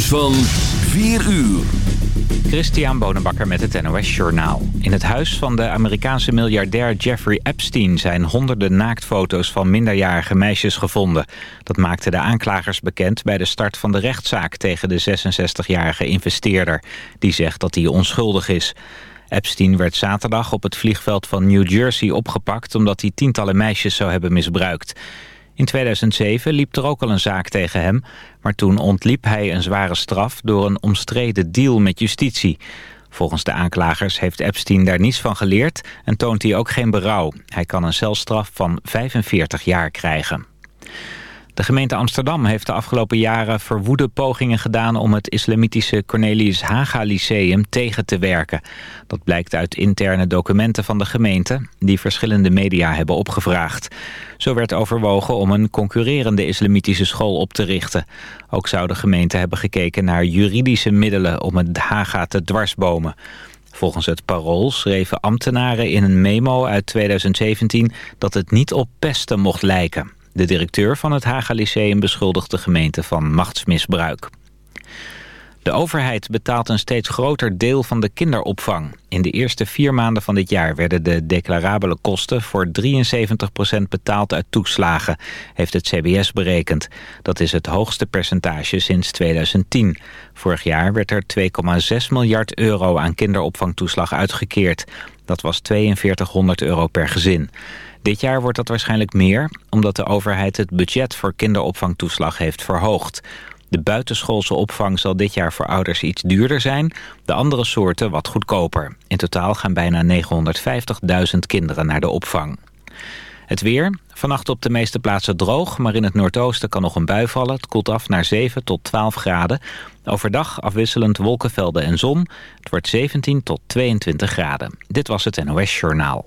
Van 4 uur. Christian Bonenbakker met het NOS Journaal. In het huis van de Amerikaanse miljardair Jeffrey Epstein... zijn honderden naaktfoto's van minderjarige meisjes gevonden. Dat maakten de aanklagers bekend bij de start van de rechtszaak... tegen de 66-jarige investeerder. Die zegt dat hij onschuldig is. Epstein werd zaterdag op het vliegveld van New Jersey opgepakt... omdat hij tientallen meisjes zou hebben misbruikt. In 2007 liep er ook al een zaak tegen hem... maar toen ontliep hij een zware straf door een omstreden deal met justitie. Volgens de aanklagers heeft Epstein daar niets van geleerd... en toont hij ook geen berouw. Hij kan een celstraf van 45 jaar krijgen. De gemeente Amsterdam heeft de afgelopen jaren verwoede pogingen gedaan om het islamitische Cornelius Haga Lyceum tegen te werken. Dat blijkt uit interne documenten van de gemeente die verschillende media hebben opgevraagd. Zo werd overwogen om een concurrerende islamitische school op te richten. Ook zou de gemeente hebben gekeken naar juridische middelen om het Haga te dwarsbomen. Volgens het Parool schreven ambtenaren in een memo uit 2017 dat het niet op pesten mocht lijken. De directeur van het Haga Lyceum beschuldigt de gemeente van machtsmisbruik. De overheid betaalt een steeds groter deel van de kinderopvang. In de eerste vier maanden van dit jaar werden de declarabele kosten voor 73% betaald uit toeslagen, heeft het CBS berekend. Dat is het hoogste percentage sinds 2010. Vorig jaar werd er 2,6 miljard euro aan kinderopvangtoeslag uitgekeerd. Dat was 4200 euro per gezin. Dit jaar wordt dat waarschijnlijk meer, omdat de overheid het budget voor kinderopvangtoeslag heeft verhoogd. De buitenschoolse opvang zal dit jaar voor ouders iets duurder zijn, de andere soorten wat goedkoper. In totaal gaan bijna 950.000 kinderen naar de opvang. Het weer. Vannacht op de meeste plaatsen droog, maar in het noordoosten kan nog een bui vallen. Het koelt af naar 7 tot 12 graden. Overdag afwisselend wolkenvelden en zon. Het wordt 17 tot 22 graden. Dit was het NOS Journaal.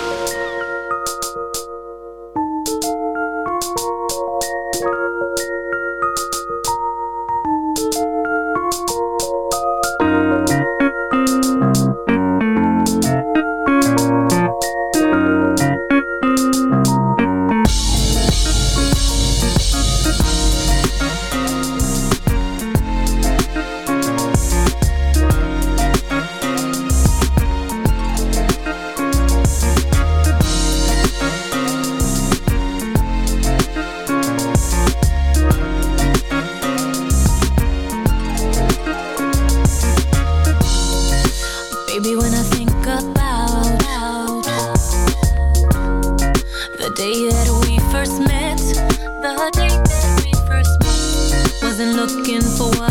For what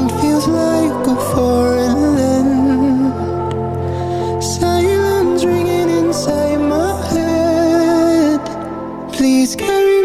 Please carry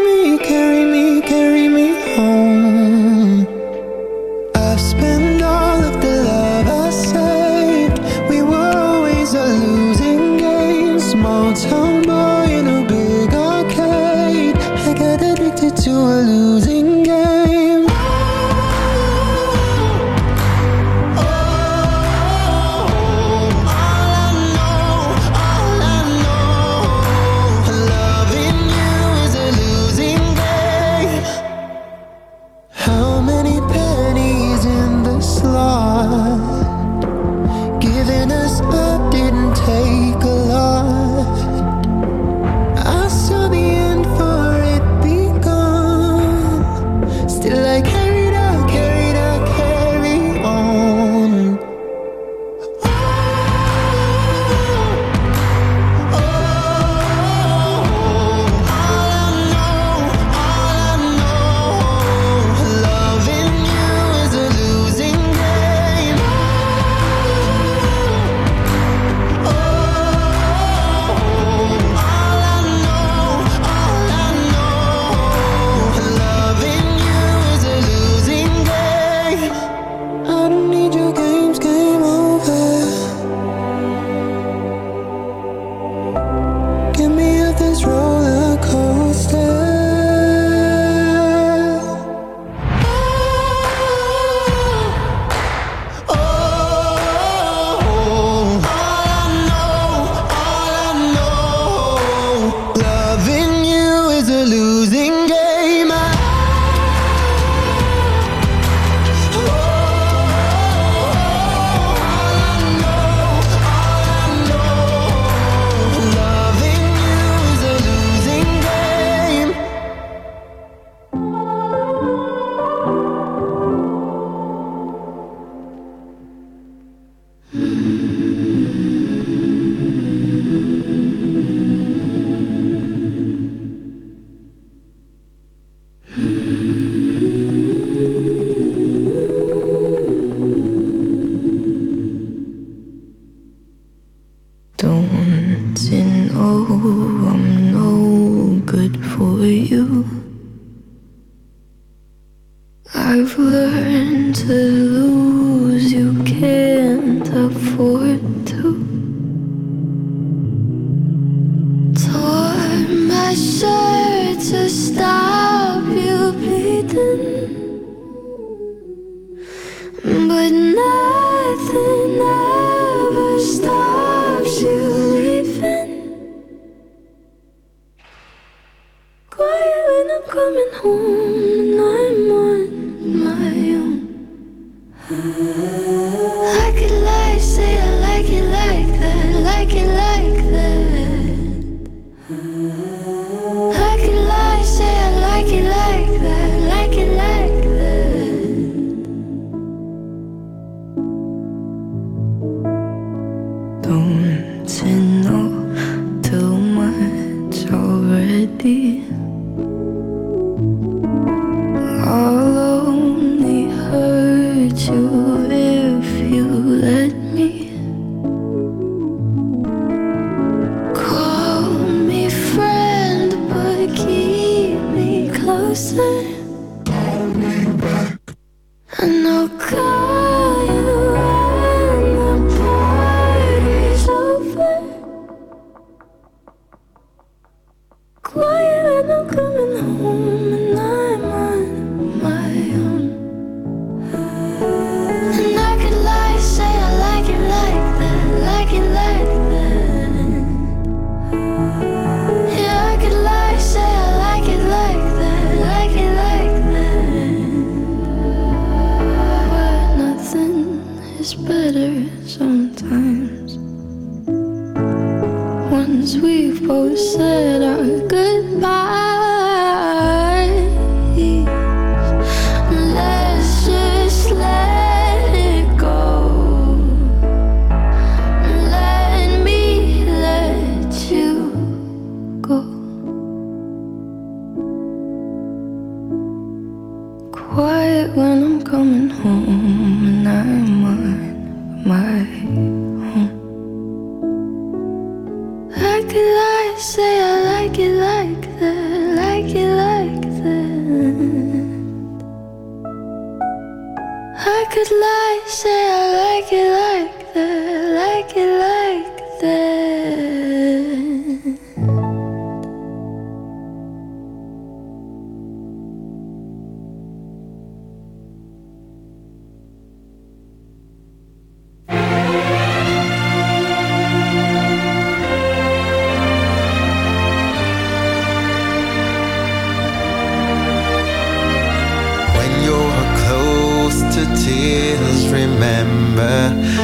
get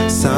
so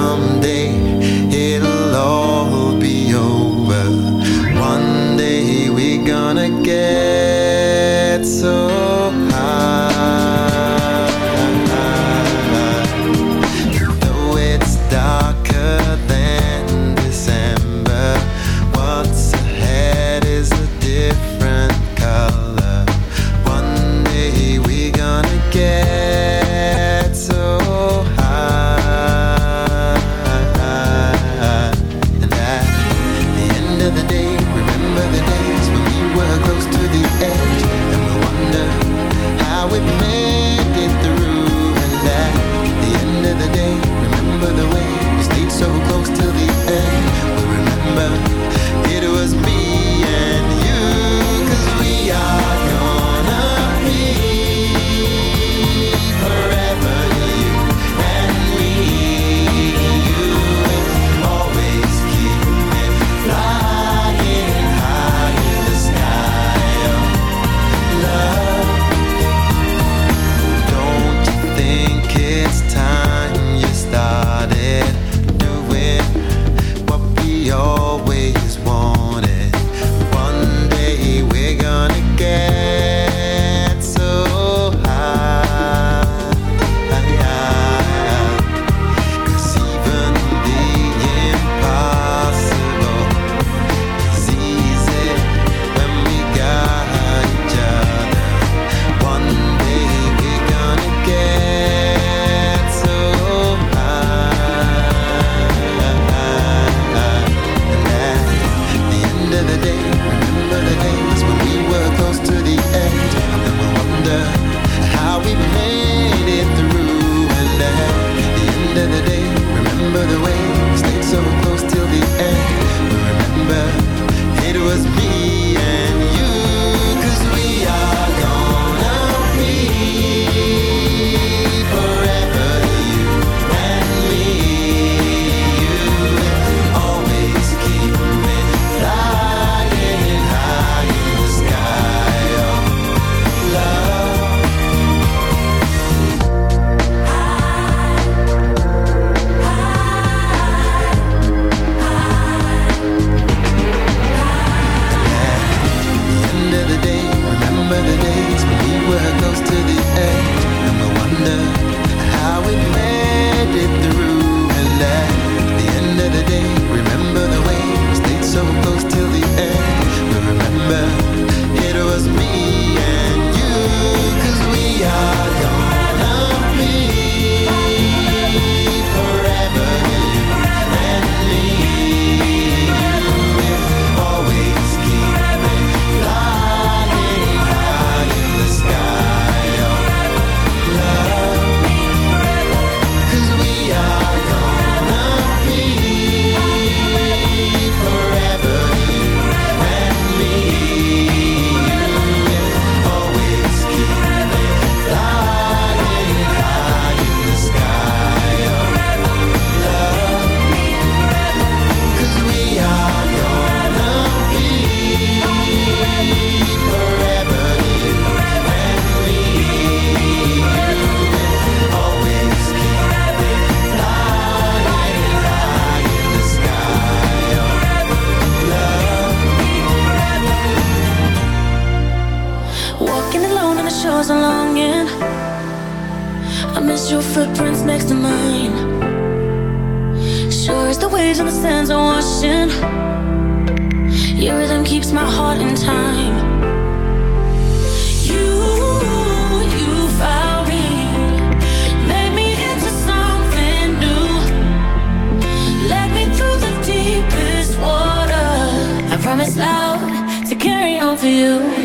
Your footprints next to mine. Sure as the waves and the sands are washing, your rhythm keeps my heart in time. You, you found me, made me into something new, led me through the deepest water. I promise loud to carry on for you.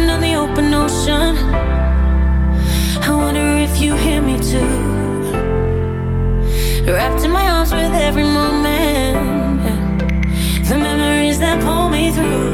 on the open ocean. I wonder if you hear me too. Wrapped in my arms with every moment, the memories that pull me through.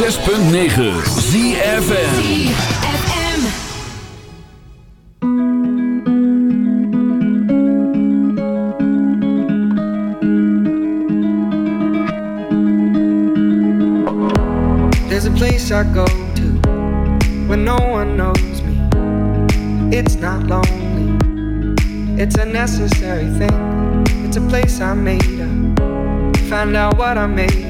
106.9 ZFN I go to when no one knows me. It's not lonely, it's a necessary thing. It's a place I made up. Find out what I made.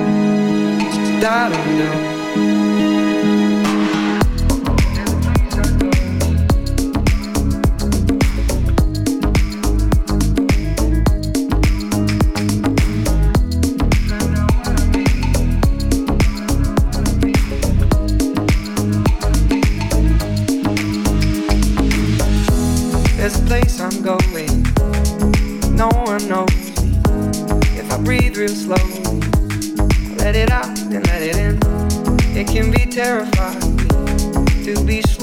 that I know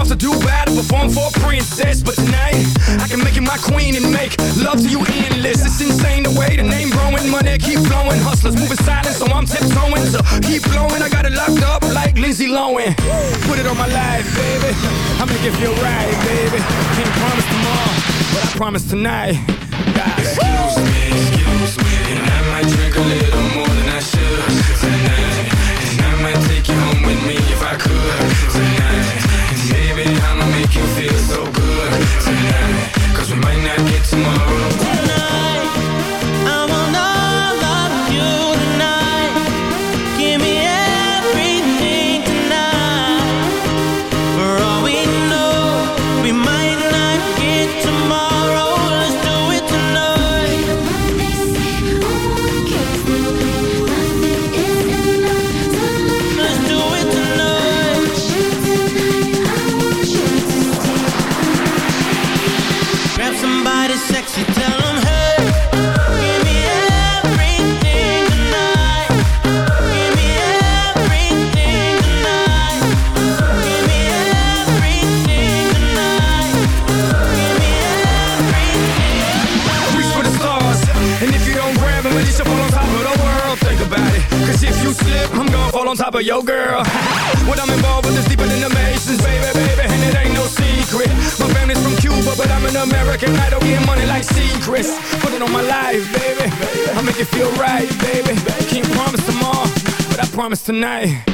Off to do battle Perform for a princess. But tonight I can make you my queen And make love to you endless. It's insane the way the name Money keep flowing. Hustlers moving silent So I'm tiptoeing. So keep blowing I got it locked up like Lindsay Lohan. Put it on my life, baby. I'ma give you a ride, baby. Can't promise tomorrow But I promise tonight tonight,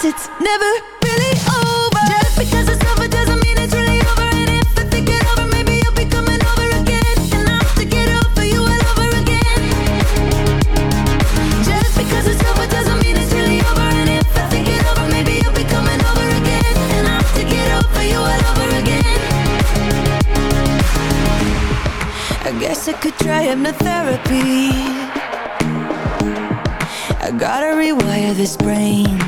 guess it's never really over. Just because it's over doesn't mean it's really over. And if I think it over, maybe you'll be coming over again. And I'll stick it out for you all over again. Just because it's over doesn't mean it's really over. And if I think it over, maybe you'll be coming over again. And I'll stick it out for you all over again. I guess I could try hypnotherapy. I gotta rewire this brain.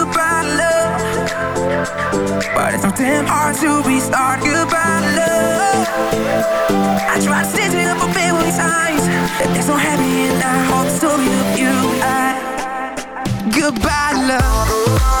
But it's so damn hard to be stark about love. I try to stay it up a billion times There's no happy and I hope so you, you, I. Goodbye love.